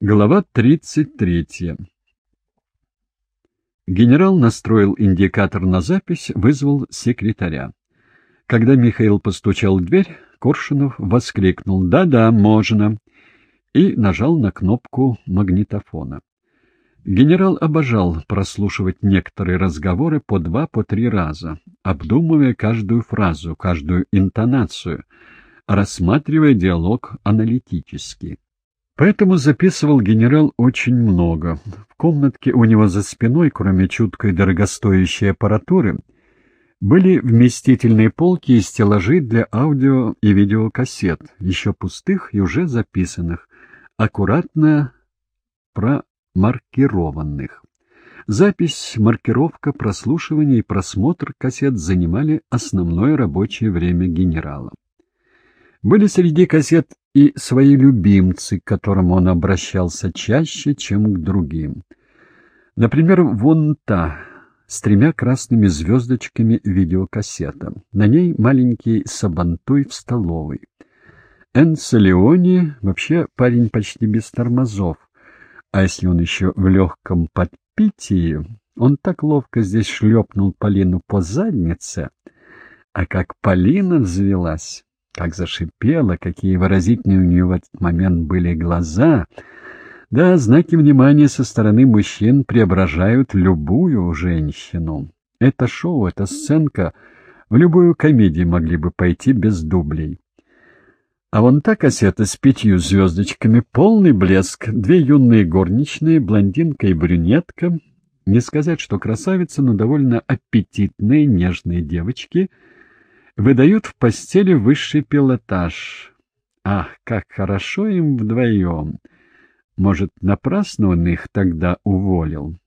Глава 33. Генерал настроил индикатор на запись, вызвал секретаря. Когда Михаил постучал в дверь, Коршунов воскликнул «Да-да, можно!» и нажал на кнопку магнитофона. Генерал обожал прослушивать некоторые разговоры по два, по три раза, обдумывая каждую фразу, каждую интонацию, рассматривая диалог аналитически. Поэтому записывал генерал очень много. В комнатке у него за спиной, кроме чуткой дорогостоящей аппаратуры, были вместительные полки и стеллажи для аудио и видеокассет, еще пустых и уже записанных, аккуратно промаркированных. Запись, маркировка, прослушивание и просмотр кассет занимали основное рабочее время генерала. Были среди кассет и свои любимцы, к которым он обращался чаще, чем к другим. Например, вон та, с тремя красными звездочками видеокассета. На ней маленький сабантуй в столовой. Энцо Леони вообще парень почти без тормозов, а если он еще в легком подпитии, он так ловко здесь шлепнул Полину по заднице, а как Полина взвелась как зашипела, какие выразительные у нее в этот момент были глаза. Да, знаки внимания со стороны мужчин преображают любую женщину. Это шоу, эта сценка в любую комедию могли бы пойти без дублей. А вон та кассета с пятью звездочками, полный блеск, две юные горничные, блондинка и брюнетка. Не сказать, что красавицы, но довольно аппетитные, нежные девочки — выдают в постели высший пилотаж. Ах, как хорошо им вдвоем! Может, напрасно он их тогда уволил?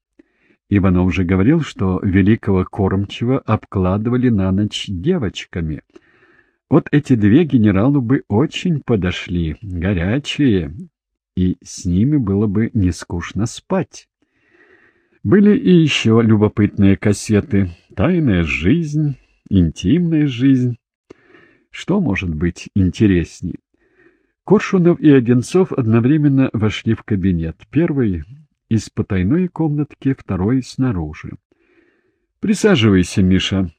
Иванов уже говорил, что великого кормчего обкладывали на ночь девочками. Вот эти две генералу бы очень подошли, горячие, и с ними было бы не скучно спать. Были и еще любопытные кассеты «Тайная жизнь», интимная жизнь. Что может быть интересней? Коршунов и Одинцов одновременно вошли в кабинет. Первый из потайной комнатки, второй снаружи. «Присаживайся, Миша».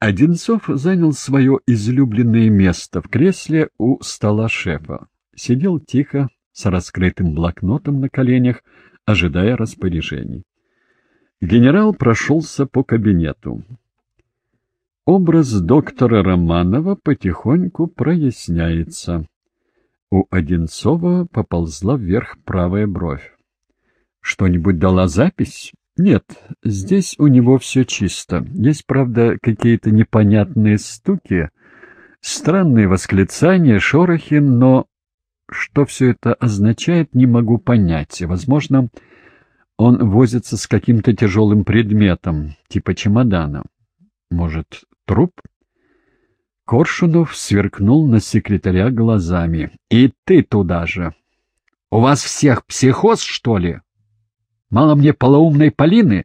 Одинцов занял свое излюбленное место в кресле у стола шефа. Сидел тихо, с раскрытым блокнотом на коленях, ожидая распоряжений. Генерал прошелся по кабинету. Образ доктора Романова потихоньку проясняется. У Одинцова поползла вверх правая бровь. «Что-нибудь дала запись?» «Нет, здесь у него все чисто. Есть, правда, какие-то непонятные стуки, странные восклицания, шорохи, но что все это означает, не могу понять. Возможно, он возится с каким-то тяжелым предметом, типа чемодана. Может, труп? Коршунов сверкнул на секретаря глазами. «И ты туда же! У вас всех психоз, что ли? Мало мне полоумной Полины?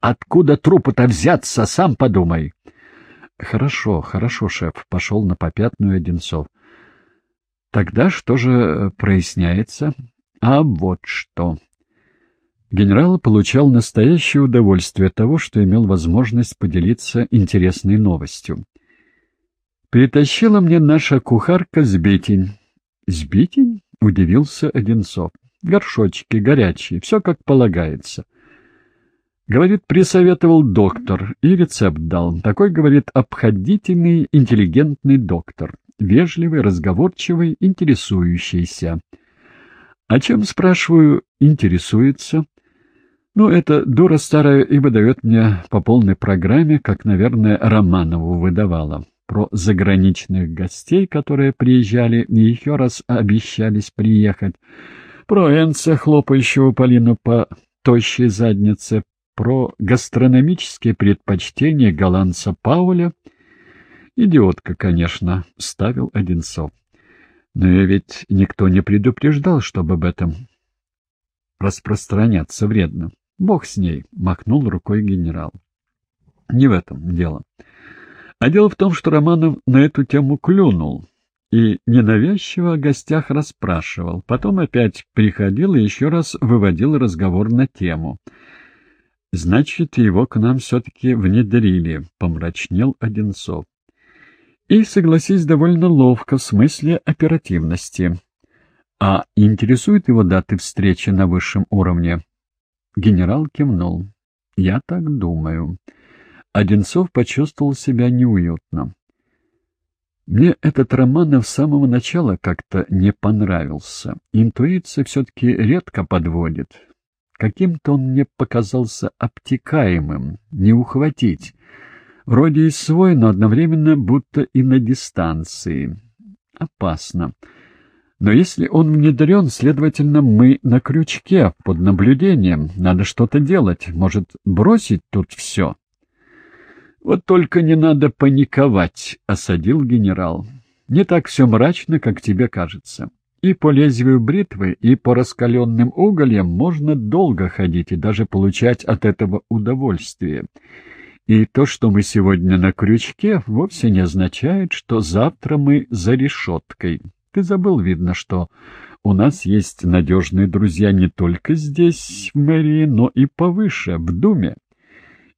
Откуда трупы-то взяться, сам подумай!» «Хорошо, хорошо, шеф», — пошел на попятную Одинцов. «Тогда что же проясняется?» «А вот что!» Генерал получал настоящее удовольствие от того, что имел возможность поделиться интересной новостью. «Притащила мне наша кухарка сбитень». «Сбитень?» — удивился Одинцов. «Горшочки горячие, все как полагается». Говорит, присоветовал доктор и рецепт дал. Такой, говорит, обходительный, интеллигентный доктор. Вежливый, разговорчивый, интересующийся. О чем, спрашиваю, интересуется? Ну, это дура старая и выдает мне по полной программе, как, наверное, Романову выдавала. Про заграничных гостей, которые приезжали и еще раз обещались приехать. Про Энца, хлопающего Полину по тощей заднице. Про гастрономические предпочтения голландца Пауля. Идиотка, конечно, ставил Одинцов. Но ведь никто не предупреждал, чтобы об этом распространяться вредно. Бог с ней, — махнул рукой генерал. Не в этом дело. А дело в том, что Романов на эту тему клюнул. и ненавязчиво о гостях расспрашивал. Потом опять приходил и еще раз выводил разговор на тему. «Значит, его к нам все-таки внедрили», — помрачнел Одинцов. «И, согласись, довольно ловко в смысле оперативности. А интересует его даты встречи на высшем уровне?» Генерал кивнул. «Я так думаю». Одинцов почувствовал себя неуютно. Мне этот Романов с самого начала как-то не понравился. Интуиция все-таки редко подводит. Каким-то он мне показался обтекаемым, не ухватить. Вроде и свой, но одновременно будто и на дистанции. Опасно. Но если он внедрен, следовательно, мы на крючке, под наблюдением. Надо что-то делать. Может, бросить тут все? «Вот только не надо паниковать», — осадил генерал. «Не так все мрачно, как тебе кажется. И по лезвию бритвы, и по раскаленным угольям можно долго ходить и даже получать от этого удовольствие. И то, что мы сегодня на крючке, вовсе не означает, что завтра мы за решеткой. Ты забыл, видно, что у нас есть надежные друзья не только здесь, в мэрии, но и повыше, в Думе.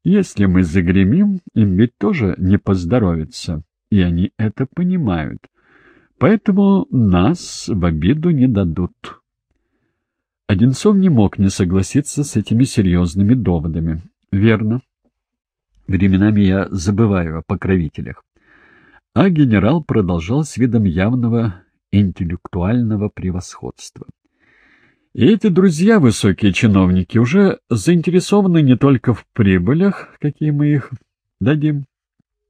Если мы загремим, им ведь тоже не поздоровится, и они это понимают. Поэтому нас в обиду не дадут. Одинцов не мог не согласиться с этими серьезными доводами. Верно. Временами я забываю о покровителях. А генерал продолжал с видом явного интеллектуального превосходства. И эти друзья, высокие чиновники, уже заинтересованы не только в прибылях, какие мы их дадим,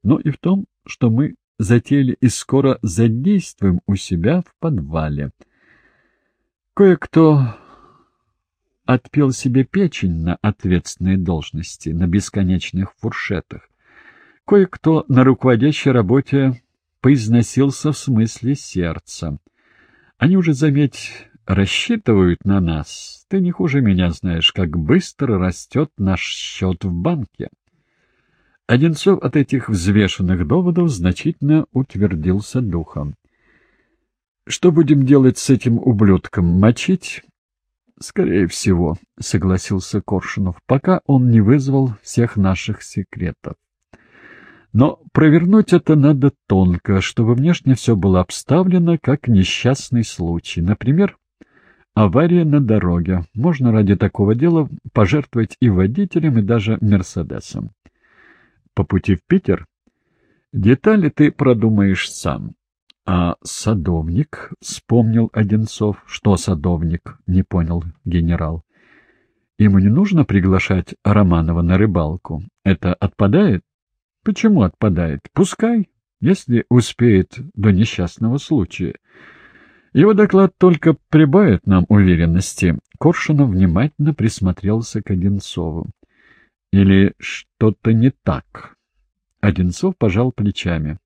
но и в том, что мы затеяли и скоро задействуем у себя в подвале. Кое-кто отпел себе печень на ответственной должности, на бесконечных фуршетах. Кое-кто на руководящей работе поизносился в смысле сердца. Они уже, заметь, рассчитывают на нас. Ты не хуже меня знаешь, как быстро растет наш счет в банке. Одинцов от этих взвешенных доводов значительно утвердился духом. «Что будем делать с этим ублюдком? Мочить?» «Скорее всего», — согласился Коршунов, — «пока он не вызвал всех наших секретов. Но провернуть это надо тонко, чтобы внешне все было обставлено как несчастный случай. Например, Авария на дороге. Можно ради такого дела пожертвовать и водителем, и даже Мерседесом. По пути в Питер детали ты продумаешь сам. А садовник, — вспомнил Одинцов. Что садовник? — не понял генерал. Ему не нужно приглашать Романова на рыбалку. Это отпадает? Почему отпадает? Пускай, если успеет до несчастного случая. Его доклад только прибавит нам уверенности. Коршунов внимательно присмотрелся к Одинцову. Или что-то не так? Одинцов пожал плечами.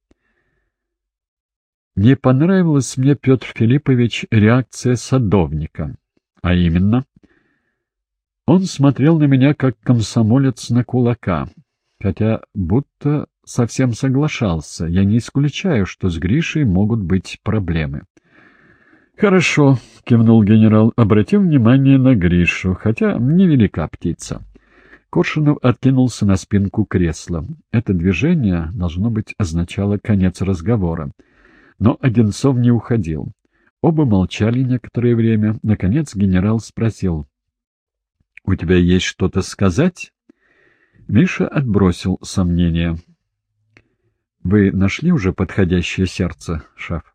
Не понравилась мне, Петр Филиппович, реакция садовника. А именно, он смотрел на меня как комсомолец на кулака, хотя будто совсем соглашался. Я не исключаю, что с Гришей могут быть проблемы. «Хорошо», — кивнул генерал, — «обратим внимание на Гришу, хотя невелика птица». Коршунов откинулся на спинку кресла. Это движение, должно быть, означало конец разговора. Но Одинцов не уходил. Оба молчали некоторое время. Наконец генерал спросил. «У тебя есть что-то сказать?» Миша отбросил сомнения. «Вы нашли уже подходящее сердце, шеф?»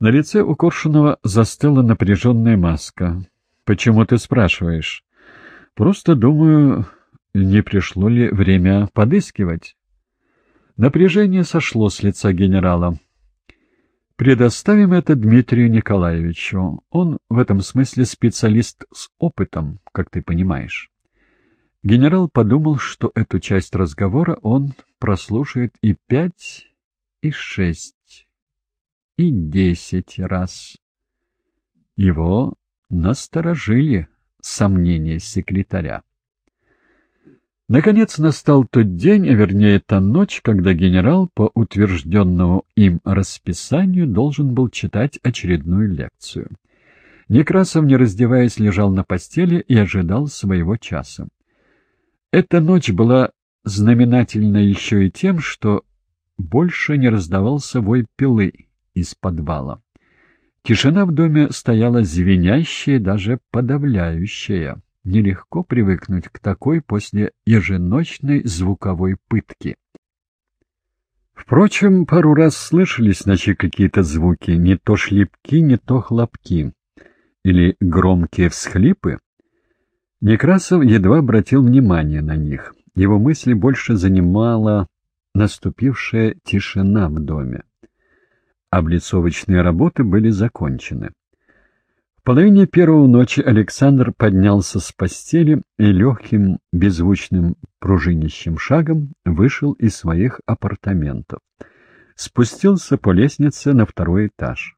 На лице у Коршунова застыла напряженная маска. «Почему ты спрашиваешь?» «Просто думаю, не пришло ли время подыскивать?» Напряжение сошло с лица генерала. «Предоставим это Дмитрию Николаевичу. Он в этом смысле специалист с опытом, как ты понимаешь». Генерал подумал, что эту часть разговора он прослушает и пять, и шесть и десять раз. Его насторожили сомнения секретаря. Наконец настал тот день, а вернее та ночь, когда генерал по утвержденному им расписанию должен был читать очередную лекцию. Некрасов, не раздеваясь, лежал на постели и ожидал своего часа. Эта ночь была знаменательна еще и тем, что больше не раздавался вой пилы из подвала. Тишина в доме стояла звенящая, даже подавляющая. Нелегко привыкнуть к такой после еженочной звуковой пытки. Впрочем, пару раз слышались ночи какие-то звуки, не то шлепки, не то хлопки, или громкие всхлипы. Некрасов едва обратил внимание на них. Его мысли больше занимала наступившая тишина в доме. Облицовочные работы были закончены половине первого ночи Александр поднялся с постели и легким, беззвучным пружинищим шагом вышел из своих апартаментов. Спустился по лестнице на второй этаж.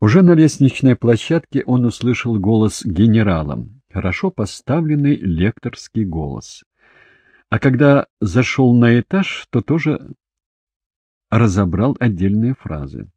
Уже на лестничной площадке он услышал голос генерала, хорошо поставленный лекторский голос. А когда зашел на этаж, то тоже разобрал отдельные фразы.